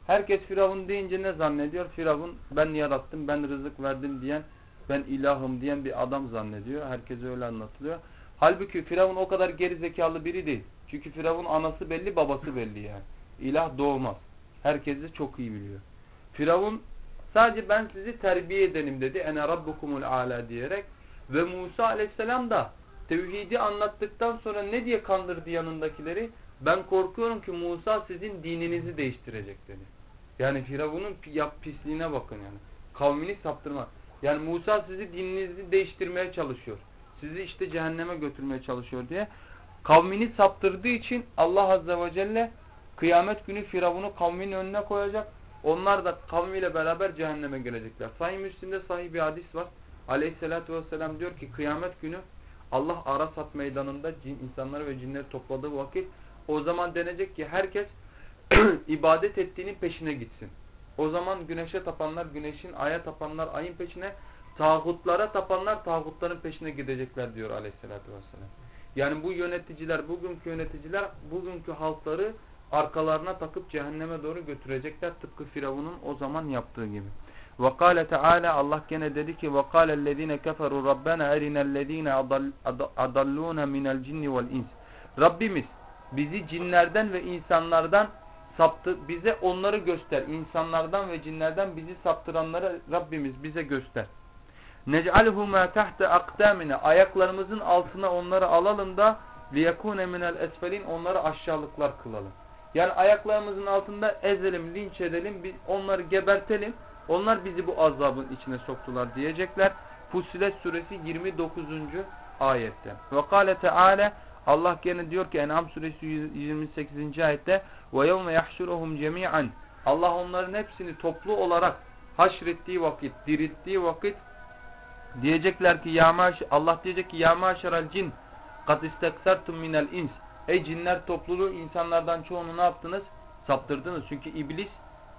Herkes Firavun deyince ne zannediyor? Firavun ben yarattım, ben rızık verdim diyen, ben ilahım diyen bir adam zannediyor. Herkese öyle anlatılıyor. Halbuki Firavun o kadar geri zekalı biri değil. Çünkü Firavun anası belli, babası belli yani. İlah doğmaz. Herkes de çok iyi biliyor. Firavun sadece ben sizi terbiye edelim dedi. Ene rabbukumul ala diyerek. Ve Musa aleyhisselam da tevhidi anlattıktan sonra ne diye kandırdı yanındakileri? Ben korkuyorum ki Musa sizin dininizi değiştirecek dedi. Yani Firavun'un yap pisliğine bakın yani. Kavmini saptırma. Yani Musa sizi dininizi değiştirmeye çalışıyor. Sizi işte cehenneme götürmeye çalışıyor diye. Kavmini saptırdığı için Allah Azze ve Celle kıyamet günü Firavun'u kavminin önüne koyacak. Onlar da kavmiyle beraber cehenneme gelecekler. Sahih Müslim'de sahih bir hadis var. Aleyhissalatü vesselam diyor ki kıyamet günü Allah Arasat meydanında cin, insanları ve cinleri topladığı vakit o zaman denecek ki herkes ibadet ettiğinin peşine gitsin. O zaman güneşe tapanlar güneşin, aya tapanlar ayın peşine, tağutlara tapanlar tağutların peşine gidecekler diyor aleyhissalatü vesselam. Yani bu yöneticiler, bugünkü yöneticiler bugünkü halkları arkalarına takıp cehenneme doğru götürecekler. Tıpkı Firavun'un o zaman yaptığı gibi. وقال Teala Allah gene dedi ki وقال الذين كفروا ربنا أرنا الذين أضلون من الجن والإنس Rabbimiz bizi cinlerden ve insanlardan saptı bize onları göster. İnsanlardan ve cinlerden bizi saptıranları Rabbimiz bize göster. Nec'alhuma tahta aqdamina ayaklarımızın altına onları alalım da liyekune minel esfelin onları aşağılıklar kılalım. Yani ayaklarımızın altında ezelim, linç edelim, onları gebertelim. Onlar bizi bu azabın içine soktular diyecekler. Fussilet suresi 29. ayette. Ve kâle Teala Allah gene diyor ki En'am suresi 28. ayette ve yevme yahşuruhum cemi'an Allah onların hepsini toplu olarak haşrettiği vakit, dirilttiği vakit diyecekler ki ya Allah diyecek ki ya maşeral cin kad isteksertum minel ins Ey cinler topluluğu insanlardan çoğunu ne yaptınız? Saptırdınız. Çünkü iblis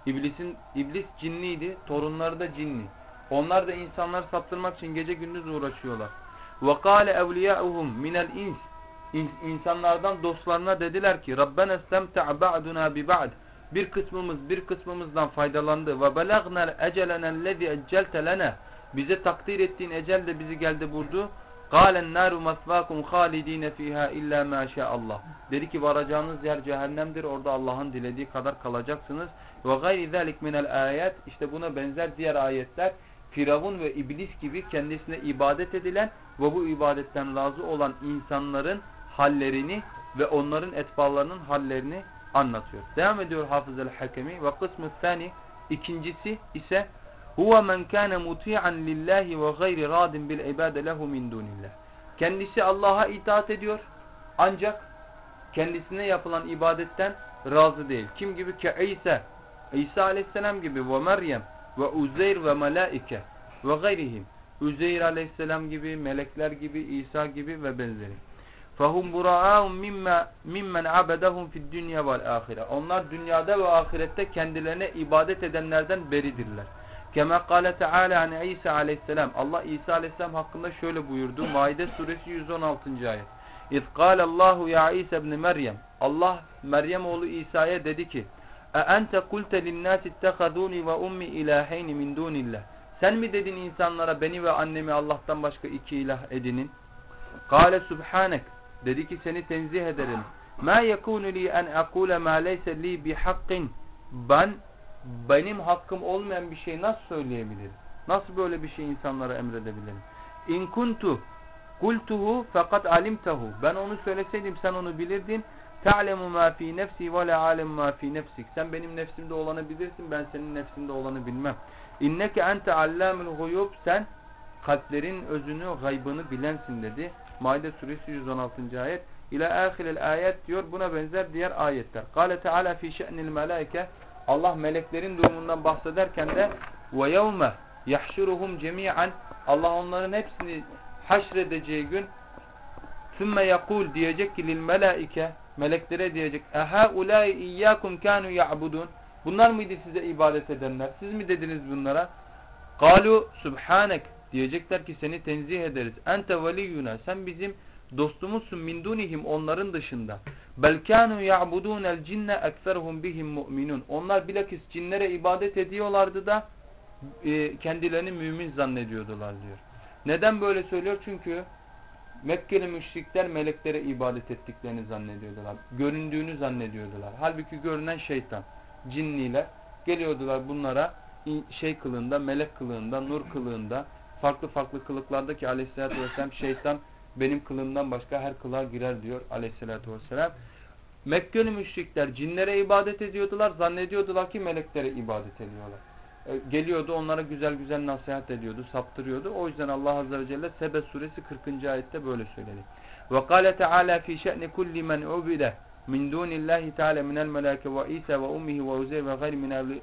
iblisin iblis cinliydi, torunları da cinli. Onlar da insanları saptırmak için gece gündüz uğraşıyorlar. Kâle evliyâuhum minel ins insanlardan dostlarına dediler ki istemta' ba'duna bi ba'd bir kısmımız bir kısmımızdan faydalandı ve belagnal ecelenellezi eccelte lena bize takdir ettiğin ecel de bizi geldi vurdu Kâlen nâru masvâkum hâlidîne fîhâ illâ mâ Allah. Dedi ki varacağınız yer cehennemdir. Orada Allah'ın dilediği kadar kalacaksınız. Ve gayri zâlik minel ayet. İşte buna benzer diğer ayetler Firavun ve iblis gibi kendisine ibadet edilen ve bu ibadetten razı olan insanların hallerini ve onların etbalarının hallerini anlatıyor. Devam ediyor Hafız el-Hakemi ve kısmı sani ikincisi ise huve men kana muti'an lillahi ve gayri radin bil ibade lehu min dunillah. Kendisi Allah'a itaat ediyor ancak kendisine yapılan ibadetten razı değil. Kim gibi ki İsa, İsa aleyhisselam gibi ve Meryem ve Uzeyr ve melaike ve gayrihim. Uzeyr aleyhisselam gibi, melekler gibi, İsa gibi ve benzeri. فَهُمْ بُرَعَاهُمْ مِمَّنْ عَبَدَهُمْ فِي الدُّنْيَا وَالْآخِرَةِ Onlar dünyada ve ahirette kendilerine ibadet edenlerden beridirler. Kema kâle teâlâ an İsa aleyhisselam. Allah İsa aleyhisselam hakkında şöyle buyurdu. Maide suresi 116. ayet. İz Allahu ya İsa ibn Meryem. Allah Meryem oğlu İsa'ya dedi ki: "E ente kulte lin-nâsi ittehadûni ve ummi ilâheyni min dûnillah." Sen mi dedin insanlara beni ve annemi Allah'tan başka iki ilah edinin? Kâle subhanek. Dedi ki seni tenzih ederim. Ma yekunu li en akule ma leyse li bi hakkin. Ben benim hakkım olmayan bir şey nasıl söyleyebilirim? Nasıl böyle bir şey insanlara emredebilirim? İn kuntu kultuhu fakat alimtehu. Ben onu söyleseydim sen onu bilirdin. Ta'lemu ma fi nefsi ve la alem ma fi nefsik. Sen benim nefsimde olanı bilirsin, ben senin nefsinde olanı bilmem. İnneke ente allamul guyub. Sen kalplerin özünü, gaybını bilensin dedi. Maide suresi 116. ayet. İlâ âhirel ayet diyor. Buna benzer diğer ayetler. Kâle Teala fi şe'nil melâike. Allah meleklerin durumundan bahsederken de yevme yahşuruhum cemi'an. Allah onların hepsini haşredeceği gün sümme yakul diyecek ki melaike meleklere diyecek eha ulai iyyakum kanu ya'budun bunlar mıydı size ibadet edenler? Siz mi dediniz bunlara? Kalu subhanek diyecekler ki seni tenzih ederiz. Ente veliyuna. Sen bizim dostumuzsun min dunihim onların dışında bel kanu ya'budunel cinne ekseruhum bihim mu'minun onlar bilakis cinlere ibadet ediyorlardı da e, kendilerini mümin zannediyordular diyor neden böyle söylüyor çünkü Mekkeli müşrikler meleklere ibadet ettiklerini zannediyordular. Göründüğünü zannediyordular. Halbuki görünen şeytan, cinniler geliyordular bunlara şey kılığında, melek kılığında, nur kılığında, farklı farklı kılıklardaki aleyhissalatü vesselam şeytan benim kılığımdan başka her kılığa girer diyor aleyhissalatü vesselam. Mekkeli müşrikler cinlere ibadet ediyordular, zannediyordular ki meleklere ibadet ediyorlar. E, geliyordu onlara güzel güzel nasihat ediyordu, saptırıyordu. O yüzden Allah Azze ve Celle Sebe suresi 40. ayette böyle söyledi. Kâle teâlâ fî şe'ni kulli men ubide min dûnillâhi teâlâ minel melâke ve İsa ve ummihi ve uzeyr ve gayri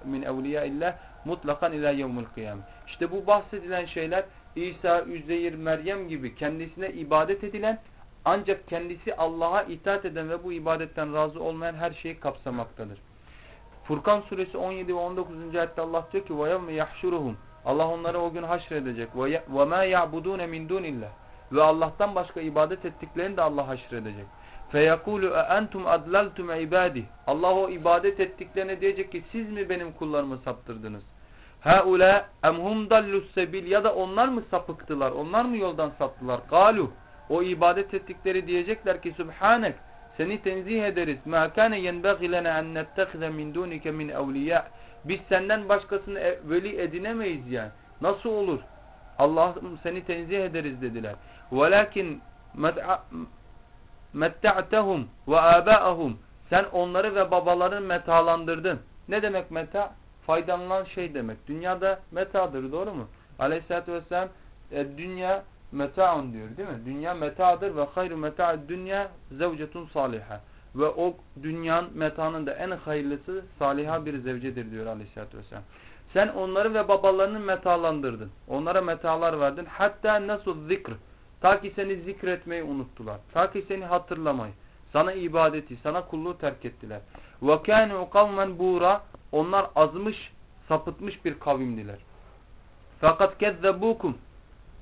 min evliyâillah mutlakan ilâ yevmül kıyâme. İşte bu bahsedilen şeyler İsa, Üzeyir, Meryem gibi kendisine ibadet edilen ancak kendisi Allah'a itaat eden ve bu ibadetten razı olmayan her şeyi kapsamaktadır. Furkan suresi 17 ve 19. ayette Allah diyor ki وَيَوْمَ يَحْشُرُهُمْ Allah onları o gün haşredecek. وَمَا يَعْبُدُونَ مِنْ دُونِ اللّٰهِ Ve Allah'tan başka ibadet ettiklerini de Allah haşredecek. فَيَقُولُ اَاَنْتُمْ اَدْلَلْتُمْ عِبَادِهِ Allah o ibadet ettiklerine diyecek ki siz mi benim kullarımı saptırdınız? Haula emhum dallus sebil ya da onlar mı sapıktılar? Onlar mı yoldan saptılar? Galu o ibadet ettikleri diyecekler ki Subhanek seni tenzih ederiz. Ma kana yenbaghi lana en nettehize min dunike min evliya. Biz senden başkasını e, veli edinemeyiz yani. Nasıl olur? Allah'ım seni tenzih ederiz dediler. Velakin metta'tehum ve aba'ahum. Sen onları ve babalarını metalandırdın. Ne demek meta? Faydalanılan şey demek. Dünyada metadır doğru mu? Aleyhisselatü Vesselam e, dünya meta'un diyor değil mi? Dünya meta'dır ve hayru meta'd dünya zevcetun saliha. Ve o dünyanın metanın da en hayırlısı saliha bir zevcedir diyor aleyhissalatü vesselam. Sen onları ve babalarını metalandırdın. Onlara metalar verdin. Hatta nasıl zikr. Ta ki seni zikretmeyi unuttular. Ta ki seni hatırlamayı. Sana ibadeti, sana kulluğu terk ettiler. وَكَانُوا قَوْمًا bura Onlar azmış, sapıtmış bir kavimdiler. Fakat kezzebukum.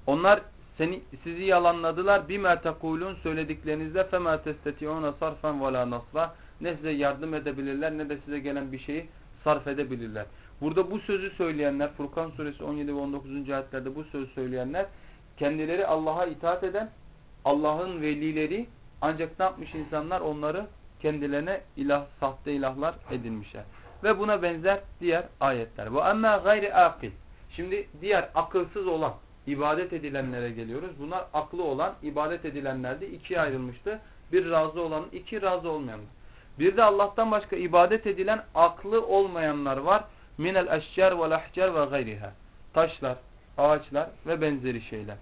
Onlar seni sizi yalanladılar. Bima tekulun söylediklerinizde fema testeti'una sarfen ve la nasra. Ne size yardım edebilirler ne de size gelen bir şeyi sarf edebilirler. Burada bu sözü söyleyenler Furkan suresi 17 ve 19. ayetlerde bu sözü söyleyenler kendileri Allah'a itaat eden Allah'ın velileri ancak ne yapmış insanlar onları kendilerine ilah, sahte ilahlar edinmişler. Ve buna benzer diğer ayetler. Ve emmâ gayri akil. Şimdi diğer akılsız olan ibadet edilenlere geliyoruz. Bunlar aklı olan ibadet edilenlerde ikiye ayrılmıştı. Bir razı olan, iki razı olmayanlar. Bir de Allah'tan başka ibadet edilen aklı olmayanlar var. Minel eşcer vel ahcer ve gayriha. Taşlar, ağaçlar ve benzeri şeyler.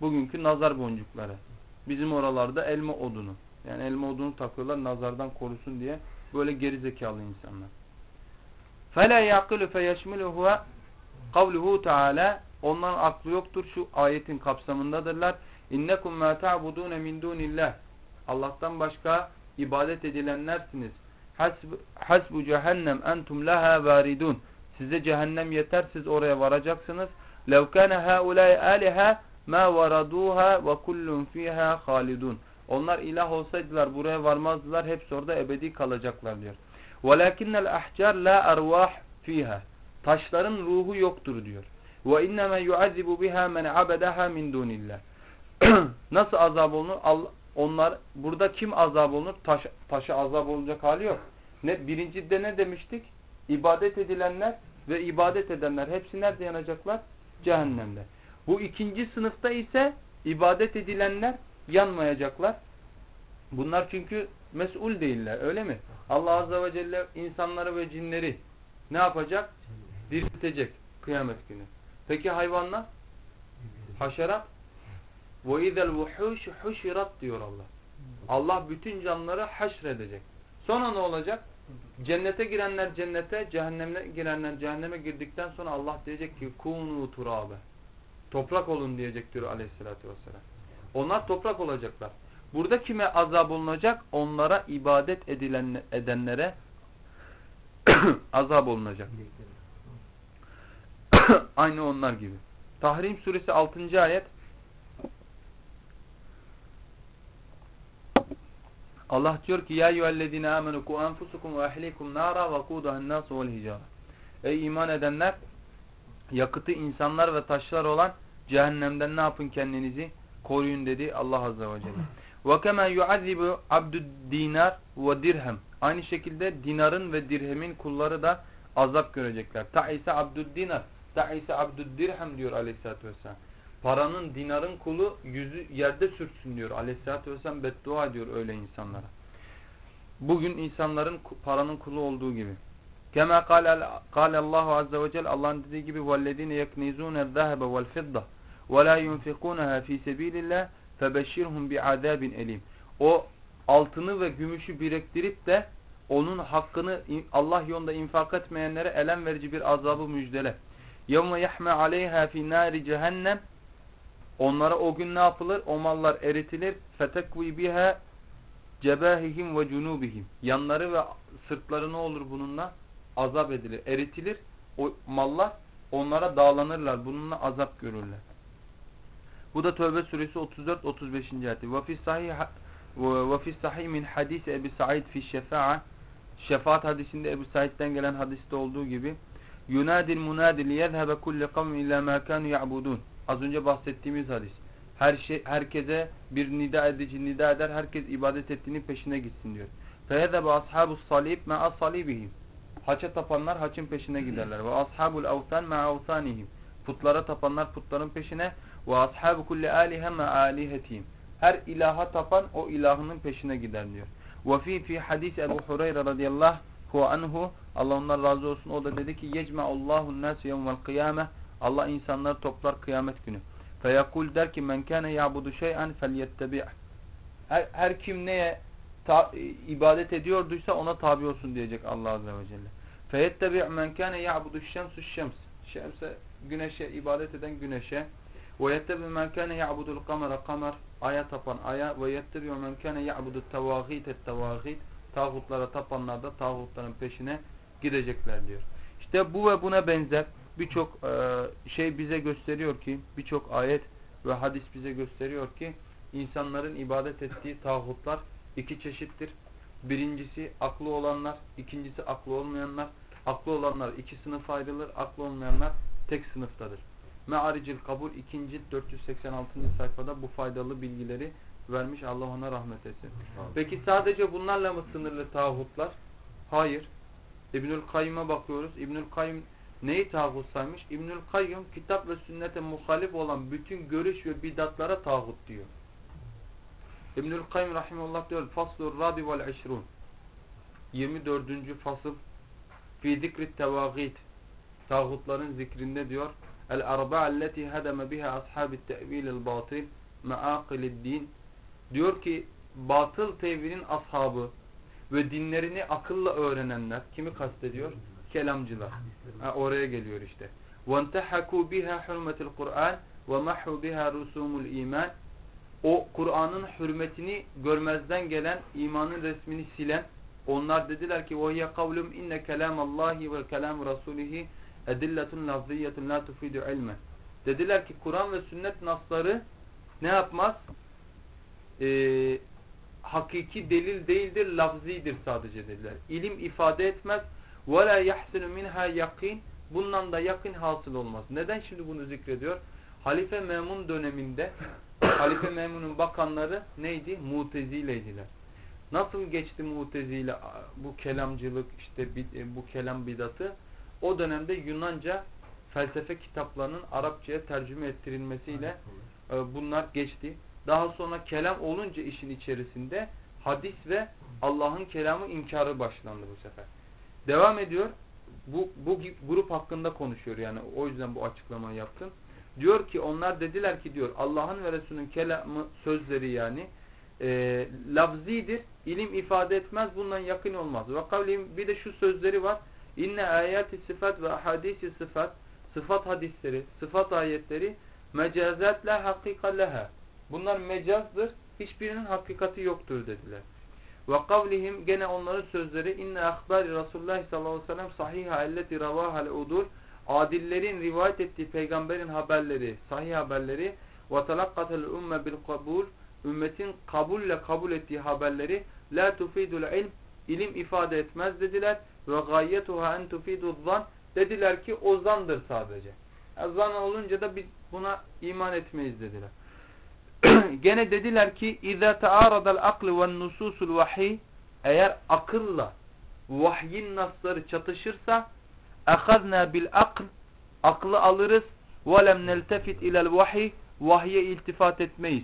Bugünkü nazar boncukları. Bizim oralarda elma odunu. Yani elma odunu takıyorlar nazardan korusun diye. Böyle gerizekalı insanlar. فَلَا يَعْقِلُ فَيَشْمِلُهُ قَوْلُهُ Teala Onların aklı yoktur. Şu ayetin kapsamındadırlar. İnnekum ma ta'budun min dunillah. Allah'tan başka ibadet edilenlersiniz. Hasbu cehennem entum laha varidun. Size cehennem yeter siz oraya varacaksınız. لَوْ كَانَ هَاُولَٰي آلِهَا ma varaduha ve kullun fiha halidun. Onlar ilah olsaydılar buraya varmazdılar. Hepsi orada ebedi kalacaklar diyor. Velakinnel ahcar la arvah fiha. Taşların ruhu yoktur diyor. Ve innema yuazibu biha men abedaha min dunillah. Nasıl azap olunur? Onlar burada kim azap olunur? Taş, taşa azap olacak hali yok. Ne birincide ne demiştik? İbadet edilenler ve ibadet edenler hepsi nerede yanacaklar? Cehennemde. Bu ikinci sınıfta ise ibadet edilenler yanmayacaklar. Bunlar çünkü mesul değiller öyle mi? Allah Azze ve Celle insanları ve cinleri ne yapacak? Diriltecek kıyamet günü. Peki hayvanlar? Haşerat? وَاِذَا الْوُحُوشُ حُشِرَتْ diyor Allah. Allah bütün canlıları haşredecek. Sonra ne olacak? Cennete girenler cennete, cehenneme girenler cehenneme girdikten sonra Allah diyecek ki kunu turabe. Toprak olun diyecek diyor aleyhissalatü vesselam. Onlar toprak olacaklar. Burada kime azap olunacak? Onlara ibadet edilen, edenlere azap olunacak. Aynı onlar gibi. Tahrim suresi 6. ayet Allah diyor ki ya eyyühellezine amenu ku enfusukum ve ehlikum nara ve kudahen nasu vel hicara. Ey iman edenler yakıtı insanlar ve taşlar olan cehennemden ne yapın kendinizi koruyun dedi Allah azze ve celle. Kema yuazibu abdud dinar ve dirhem. Aynı şekilde dinarın ve dirhemin kulları da azap görecekler. Ta'ise abdud dinar, ta'ise abdud dirhem diyor Aleyhisselatü vesselam. Paranın, dinarın kulu yüzü yerde sürtsün diyor. Aleyhisselatü vesselam beddua ediyor öyle insanlara. Bugün insanların paranın kulu olduğu gibi. Kema kâle Allahu azze ve celle Allah'ın dediği gibi وَالَّذ۪ينَ يَكْنِزُونَ الذَّهَبَ وَالْفِضَّةِ وَلَا يُنْفِقُونَهَا ف۪ي سَب۪يلِ اللّٰهِ فَبَشِّرْهُمْ بِعَذَابٍ elim. O altını ve gümüşü biriktirip de onun hakkını Allah yolunda infak etmeyenlere elem verici bir azabı müjdele. يَوْمَ يَحْمَ عَلَيْهَا فِي نَارِ cehennem Onlara o gün ne yapılır? O mallar eritilir. فَتَكْوِي بِهَا cebahihim ve cunubihim. Yanları ve sırtları ne olur bununla? Azap edilir, eritilir. O mallar onlara dağlanırlar. Bununla azap görürler. Bu da Tövbe suresi 34 35. ayet. Ve fi sahih min hadis Ebu Said fi şefa'a Şefaat hadisinde Ebu Said'den gelen hadiste olduğu gibi Yunadil munadil yezhebe kulli kavmin ila ma kanu ya'budun. Az önce bahsettiğimiz hadis. Her şey herkese bir nida edici nida eder. Herkes ibadet ettiğinin peşine gitsin diyor. Fehezebe ashabus salib ma'a salibihim. Haça tapanlar haçın peşine giderler. Ve ashabul avtan ma'a avtanihim. Putlara tapanlar putların peşine ve ashabu kulli alihe ma alihetihim. Her ilaha tapan o ilahının peşine gider diyor. Ve fi fi hadis Ebu Hureyre radıyallahu anhu Allah ondan razı olsun o da dedi ki yecma'ullahu nas yevmel kıyame Allah insanları toplar kıyamet günü. Feyakul der ki men kâne ya'budu şey'en felyettebi' her, her kim neye ta, ibadet ediyorduysa ona tabi olsun diyecek Allah Azze ve Celle. Feyettebi' men kâne ya'budu şemsu şems. Şemse güneşe ibadet eden güneşe. Yettebi men kâne ya'budul kamera kamer. Aya tapan aya. Men kâne ya'budu tevâgît et tevâgît. Tağutlara tapanlar da tağutların peşine gidecekler diyor. İşte bu ve buna benzer birçok e, şey bize gösteriyor ki, birçok ayet ve hadis bize gösteriyor ki insanların ibadet ettiği tağutlar iki çeşittir. Birincisi aklı olanlar, ikincisi aklı olmayanlar. Aklı olanlar iki sınıf ayrılır, aklı olmayanlar tek sınıftadır. Me'aricil kabul 2. 486. sayfada bu faydalı bilgileri vermiş. Allah ona rahmet etsin. Peki sadece bunlarla mı sınırlı tağutlar? Hayır. İbnül Kayyım'a bakıyoruz. İbnül Kayyım neyi tağut saymış? İbnül Kayyım kitap ve sünnete muhalif olan bütün görüş ve bidatlara tağut diyor. İbnül Kayyım rahimullah diyor Faslur Rabi vel Eşrun 24. fasıl Fi zikri tevagit Tağutların zikrinde diyor El arba'a alleti hedeme biha ashabi te'vilil batil me'akilid din diyor ki batıl tevilin ashabı ve dinlerini akılla öğrenenler kimi kastediyor? Kelamcılar. Ha, oraya geliyor işte. وَانْتَحَكُوا بِهَا حُرْمَةِ الْقُرْآنِ وَمَحُوا بِهَا رُسُومُ الْا۪يمَانِ O Kur'an'ın hürmetini görmezden gelen, imanın resmini silen, onlar dediler ki وَهِيَ قَوْلُمْ اِنَّ كَلَامَ اللّٰهِ وَكَلَامُ رَسُولِهِ edilletun lafziyetun la tufidu ilmen. Dediler ki Kur'an ve sünnet nasları ne yapmaz? Ee, hakiki delil değildir, lafzidir sadece dediler. İlim ifade etmez. وَلَا يَحْسِنُ مِنْهَا yakin. Bundan da yakın hasıl olmaz. Neden şimdi bunu zikrediyor? Halife Memun döneminde Halife Memun'un bakanları neydi? Mutezileydiler. Nasıl geçti Mutezile bu kelamcılık işte e, bu kelam bidatı? O dönemde Yunanca felsefe kitaplarının Arapçaya tercüme ettirilmesiyle e, bunlar geçti. Daha sonra kelam olunca işin içerisinde hadis ve Allah'ın kelamı inkarı başlandı bu sefer. Devam ediyor. Bu, bu grup hakkında konuşuyor yani o yüzden bu açıklamayı yaptım. Diyor ki onlar dediler ki diyor Allah'ın ve Resulünün kelamı sözleri yani e, lafzidir. ilim ifade etmez. Bundan yakın olmaz. Ve kavlim bir de şu sözleri var. İnne ayati sıfat ve hadisi sıfat sıfat hadisleri, sıfat ayetleri mecazat la hakika leha. Bunlar mecazdır. Hiçbirinin hakikati yoktur dediler. Ve kavlihim gene onların sözleri inne ahbari Resulullah sallallahu aleyhi ve sellem sahiha elleti ravahal udur adillerin rivayet ettiği peygamberin haberleri, sahih haberleri ve talakkatel ümme bil kabul ümmetin kabulle kabul ettiği haberleri la tufidul ilm ilim ifade etmez dediler ve gayyetuha en tufidul zan dediler ki o zandır sadece. Yani zan olunca da biz buna iman etmeyiz dediler. Gene dediler ki اِذَا تَعَارَضَ الْاَقْلِ وَالنُّسُوسُ الْوَحِيِ Eğer akılla vahyin nasları çatışırsa اَخَذْنَا بِالْاَقْلِ Aklı alırız وَلَمْ نَلْتَفِتْ اِلَى الْوَحِي Vahye iltifat etmeyiz.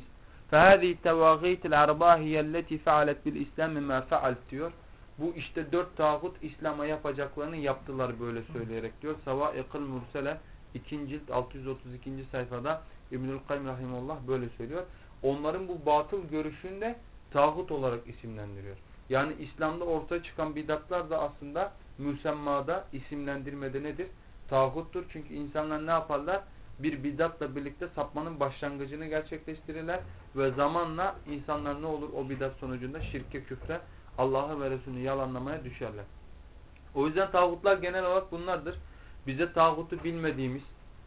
فَهَذِي تَوَاغِيتِ الْعَرْبَاهِ يَلَّتِ فَعَلَتْ بِالْاِسْلَامِ مَا فَعَلْتِ diyor. Bu işte dört tağut İslam'a yapacaklarını yaptılar böyle söyleyerek diyor. Savaikul Mursele 2. cilt 632. sayfada İbnül Kayyum Rahimullah böyle söylüyor. Onların bu batıl görüşünde tağut olarak isimlendiriyor. Yani İslam'da ortaya çıkan bidatlar da aslında müsemmada isimlendirmede nedir? Tağuttur. Çünkü insanlar ne yaparlar? Bir bidatla birlikte sapmanın başlangıcını gerçekleştirirler ve zamanla insanlar ne olur o bidat sonucunda şirke küfre Allah'ı ve Resulünü yalanlamaya düşerler. O yüzden tağutlar genel olarak bunlardır. Bize tağutu bilmediğimiz,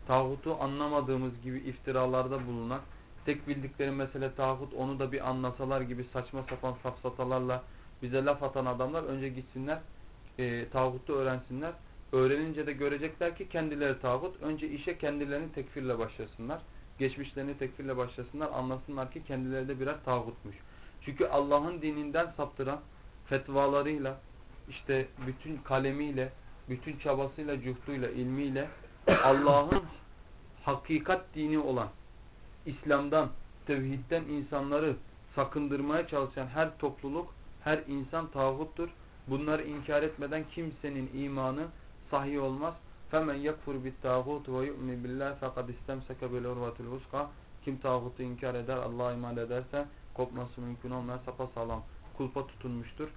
tağutu anlamadığımız gibi iftiralarda bulunan, tek bildikleri mesele tağut onu da bir anlasalar gibi saçma sapan safsatalarla bize laf atan adamlar önce gitsinler, e, tağutu öğrensinler. Öğrenince de görecekler ki kendileri tağut. Önce işe kendilerini tekfirle başlasınlar. Geçmişlerini tekfirle başlasınlar. Anlasınlar ki kendileri de birer tağutmuş. Çünkü Allah'ın dininden saptıran, fetvalarıyla, işte bütün kalemiyle, bütün çabasıyla, cuhduyla, ilmiyle Allah'ın hakikat dini olan İslam'dan, tevhidden insanları sakındırmaya çalışan her topluluk, her insan tağuttur. Bunları inkar etmeden kimsenin imanı sahih olmaz. Femen yekfur bit tağut ve yu'min billah fekad istemseke bil urvetil vuska. Kim tağutu inkar eder, Allah'a iman ederse kopması mümkün olmayan sapasağlam kulpa tutunmuştur.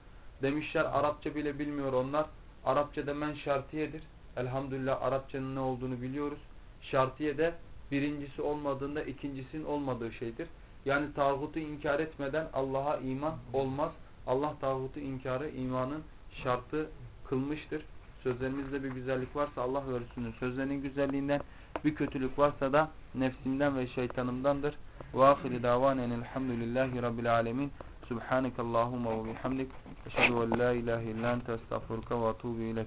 Demişler Arapça bile bilmiyor onlar. Arapçada men şartiyedir. Elhamdülillah Arapçanın ne olduğunu biliyoruz. Şartiye de birincisi olmadığında ikincisinin olmadığı şeydir. Yani tağutu inkar etmeden Allah'a iman olmaz. Allah tağutu inkarı imanın şartı kılmıştır. Sözlerimizde bir güzellik varsa Allah ve sözlerinin güzelliğinden bir kötülük varsa da nefsimden ve şeytanımdandır. Ve ahiri davanen elhamdülillahi rabbil alemin. Subhanakallahumma ve bihamdik. Eşhedü en la ilahe illa ente estağfurke ve etûbü ilek.